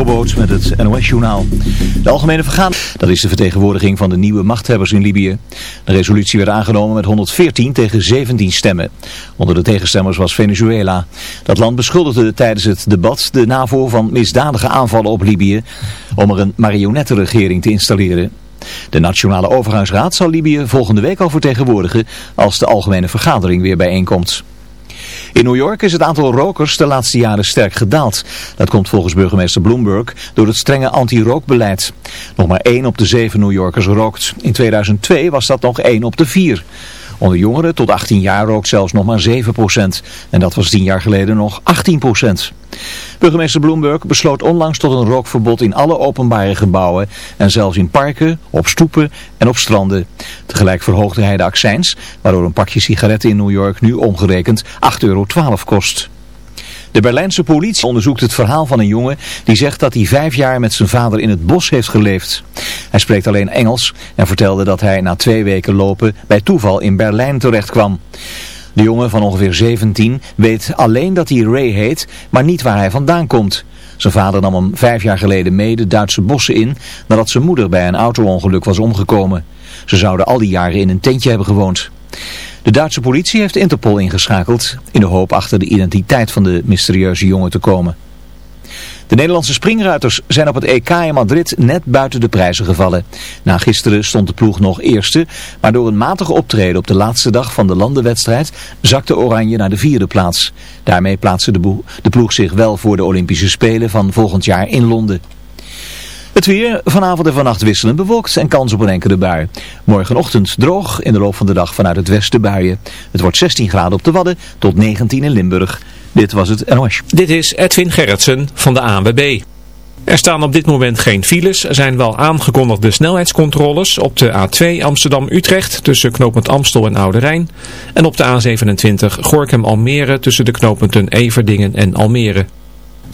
Met het NOS-journaal. De algemene vergadering, dat is de vertegenwoordiging van de nieuwe machthebbers in Libië. De resolutie werd aangenomen met 114 tegen 17 stemmen. Onder de tegenstemmers was Venezuela. Dat land beschuldigde tijdens het debat de NAVO van misdadige aanvallen op Libië om er een marionettenregering te installeren. De Nationale Overgangsraad zal Libië volgende week al vertegenwoordigen als de algemene vergadering weer bijeenkomt. In New York is het aantal rokers de laatste jaren sterk gedaald. Dat komt volgens burgemeester Bloomberg door het strenge anti-rookbeleid. Nog maar 1 op de 7 New Yorkers rookt. In 2002 was dat nog 1 op de 4. Onder jongeren tot 18 jaar rookt zelfs nog maar 7%. En dat was 10 jaar geleden nog 18%. Burgemeester Bloomberg besloot onlangs tot een rookverbod in alle openbare gebouwen en zelfs in parken, op stoepen en op stranden. Tegelijk verhoogde hij de accijns, waardoor een pakje sigaretten in New York nu omgerekend 8,12 euro kost. De Berlijnse politie onderzoekt het verhaal van een jongen die zegt dat hij vijf jaar met zijn vader in het bos heeft geleefd. Hij spreekt alleen Engels en vertelde dat hij na twee weken lopen bij toeval in Berlijn terecht kwam. De jongen van ongeveer 17 weet alleen dat hij Ray heet, maar niet waar hij vandaan komt. Zijn vader nam hem vijf jaar geleden mee de Duitse bossen in nadat zijn moeder bij een auto-ongeluk was omgekomen. Ze zouden al die jaren in een tentje hebben gewoond. De Duitse politie heeft Interpol ingeschakeld in de hoop achter de identiteit van de mysterieuze jongen te komen. De Nederlandse springruiters zijn op het EK in Madrid net buiten de prijzen gevallen. Na gisteren stond de ploeg nog eerste, maar door een matige optreden op de laatste dag van de landenwedstrijd zakte Oranje naar de vierde plaats. Daarmee plaatste de, de ploeg zich wel voor de Olympische Spelen van volgend jaar in Londen. Het weer vanavond en vannacht wisselen bewolkt en kans op een enkele bui. Morgenochtend droog, in de loop van de dag vanuit het westen buien. Het wordt 16 graden op de Wadden tot 19 in Limburg. Dit was het NOS. Dit is Edwin Gerritsen van de ANWB. Er staan op dit moment geen files. Er zijn wel aangekondigde snelheidscontroles op de A2 Amsterdam-Utrecht tussen knooppunt Amstel en Oude Rijn. En op de A27 Gorkum-Almere tussen de knooppunten Everdingen en Almere.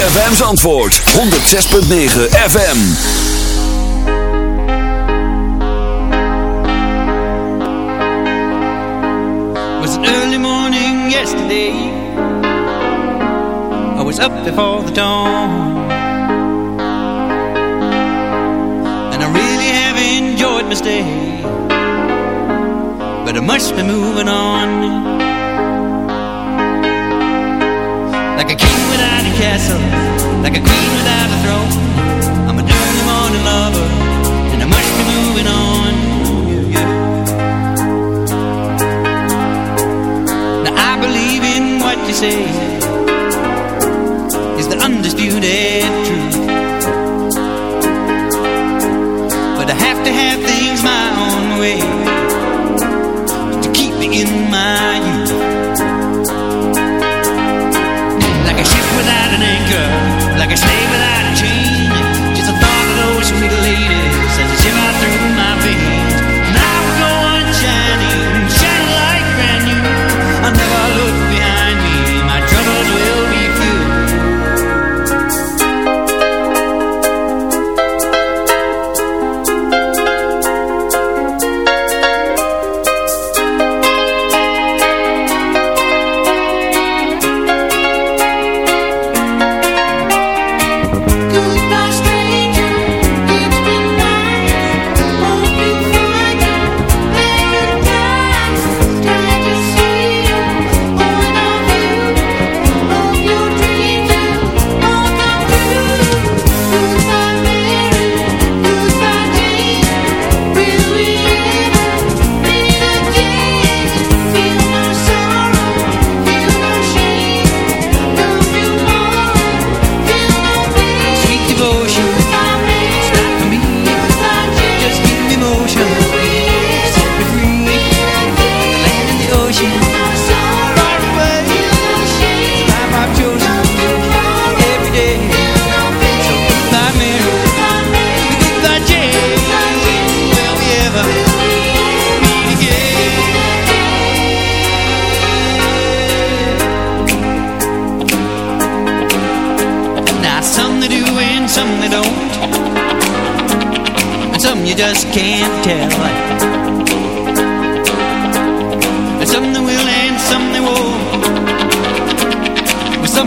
ZFM's antwoord 106.9 FM. Was early morning yesterday. I was up before the dawn. And I really have enjoyed my stay. But I must be moving on. things my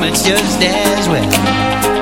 It's just as well.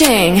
Ching.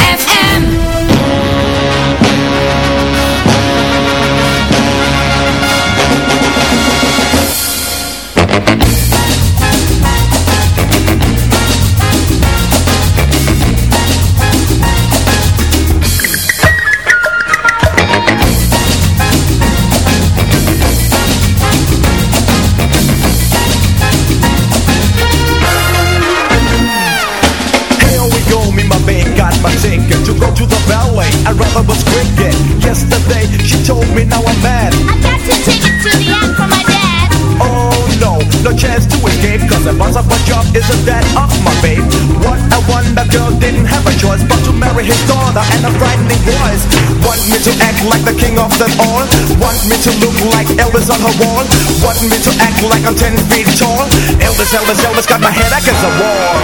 I was cricket. Yesterday she told me now I'm mad. I got your ticket to the end from my dad. Oh no, no chance to escape Cause the boss of my job isn't that of my babe What a wonder girl didn't have a choice But to marry his daughter and a frightening voice Want me to act like the king of them all Want me to look like Elvis on her wall Want me to act like I'm 10 feet tall Elvis, Elvis, Elvis got my head against the wall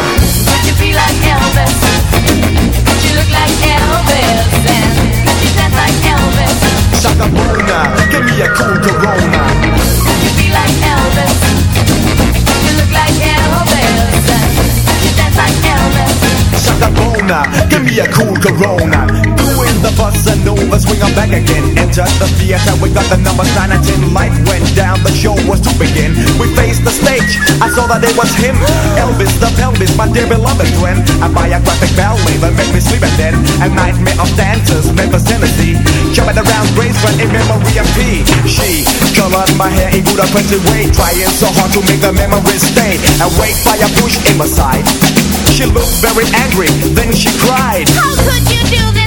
Could you be like Elvis? Could you look like Elvis? And Shaka Bona, give me a cool Corona you be like Elvis? You look like Elvis? You dance like Elvis? Shaka Bona, give me a cool Corona The bossa nova, swing on back again. Enter the theater, we got the numbers 9 and 10 Light went down, the show was to begin. We faced the stage, I saw that it was him. Elvis the pelvis, my dear beloved friend. A biographic ballet that made me sleep at then A nightmare of dancers, Memphis, Tennessee. Jumping around Graceland in memory of P She colored my hair in good oppressive way. Trying so hard to make the memories stay. And wait by a bush in my side. She looked very angry, then she cried. How could you do this?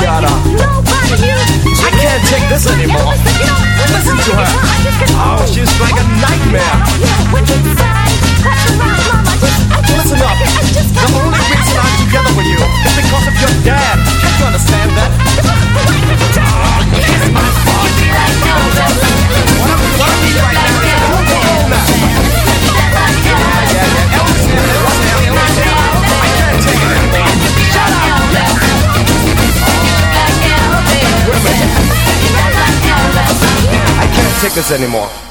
shut up. I can't take this anymore. Listen to her. Oh, she's like a nightmare. tickets anymore.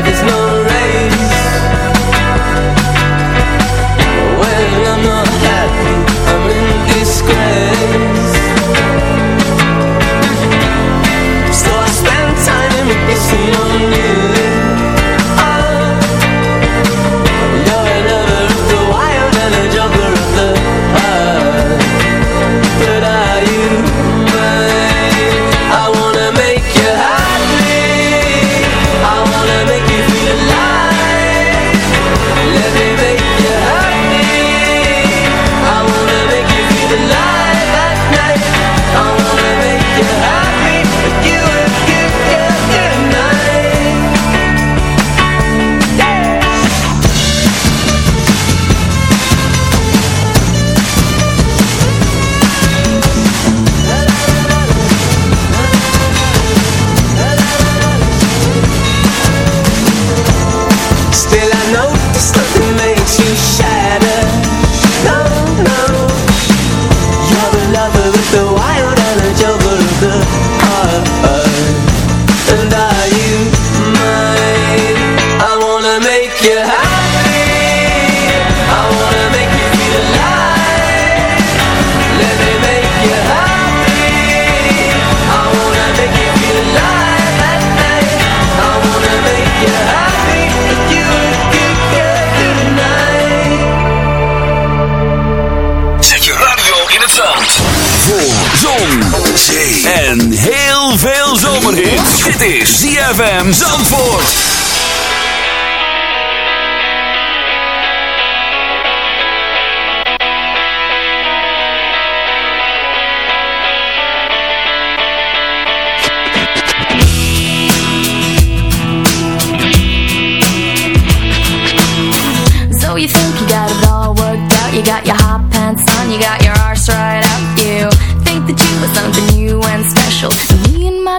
life is no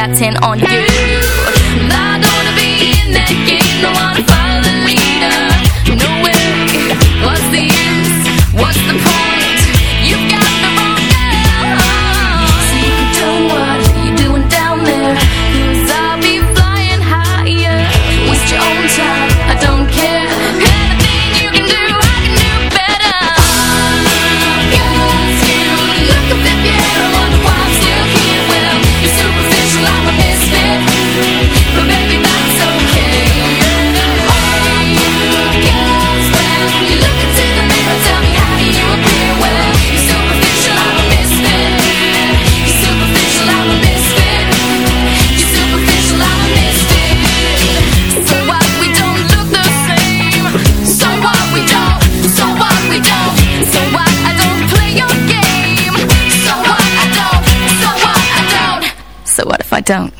got 10 don't.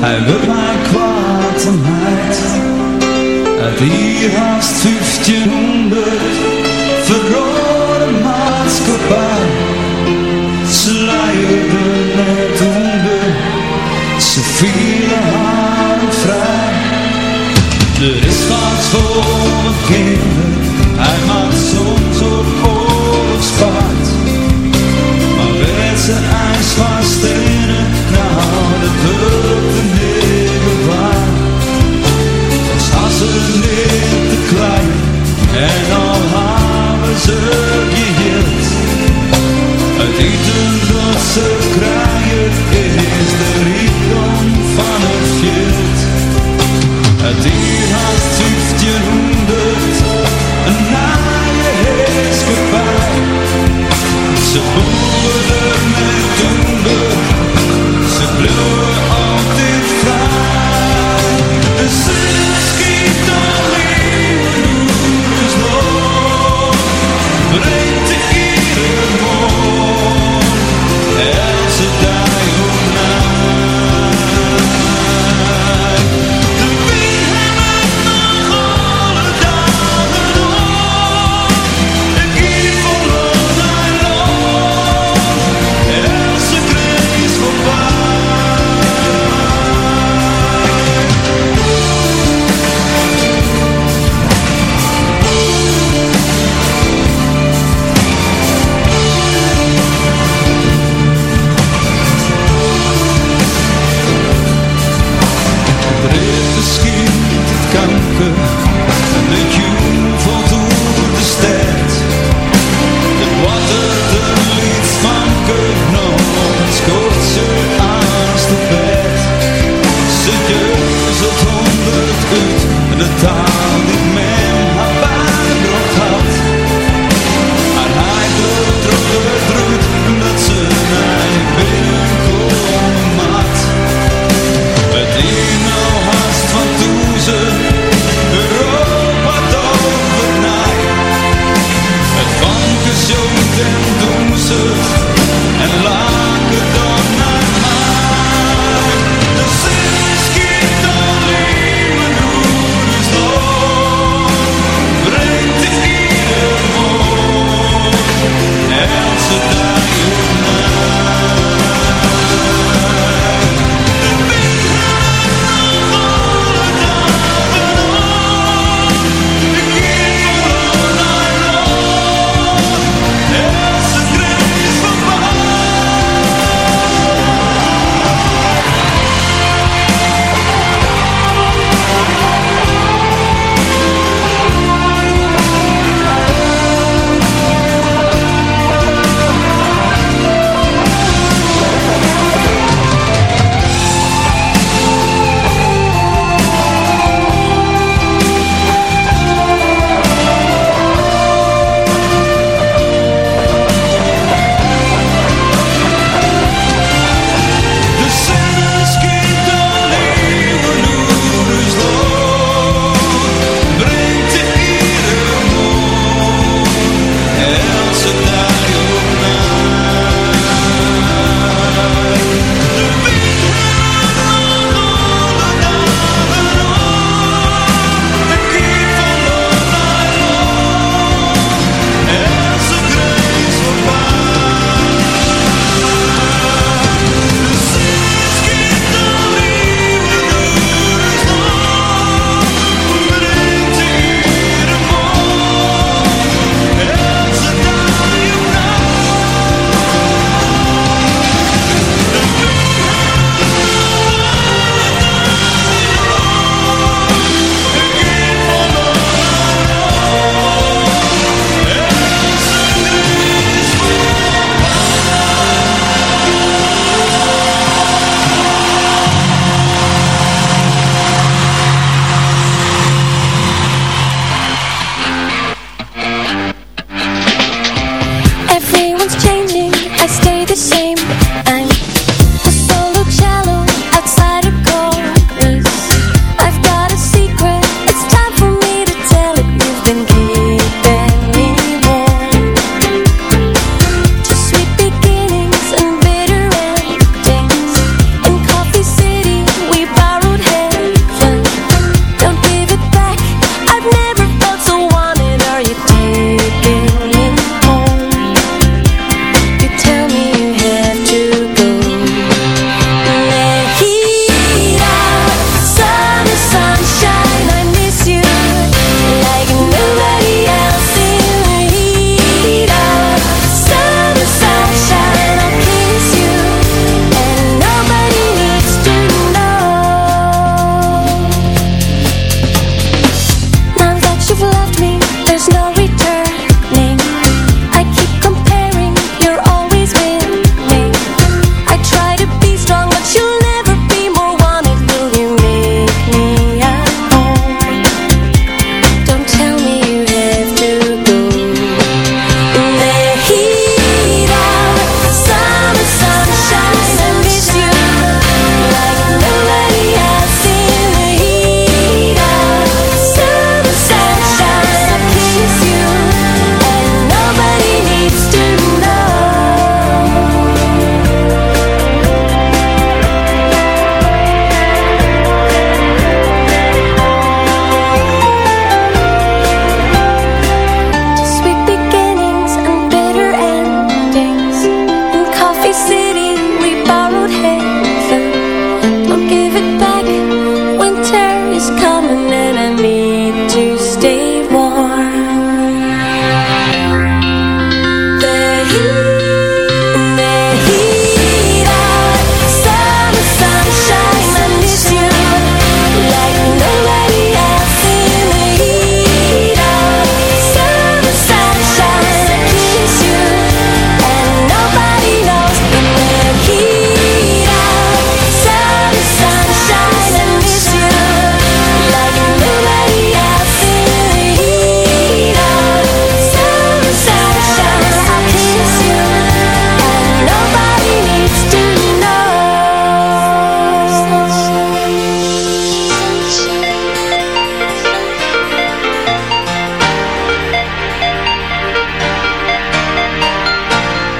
Hij wil mij kwaad en heid Uit die haast 1500 verrode maatschappij. Sluierde net onder Ze vielen haar vrij. Er is wat voor mijn kinderen. Hij maakt zo'n roze geheeld. Het eten dat ze kraaien is de rijkdom van het veld. Het dier had 1500 een naaie heerskepaar. Ze boeren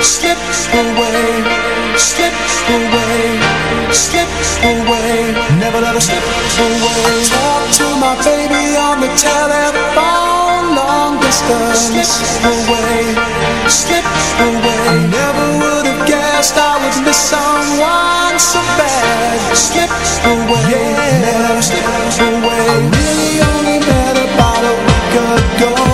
slips away, slips away, slips away. Never let her slip away. Talk to my baby on the telephone, long distance. Slips away, slips away. I never would have guessed I would miss someone so bad. Slips away, yeah. never slips away. I really only met about a week ago.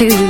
to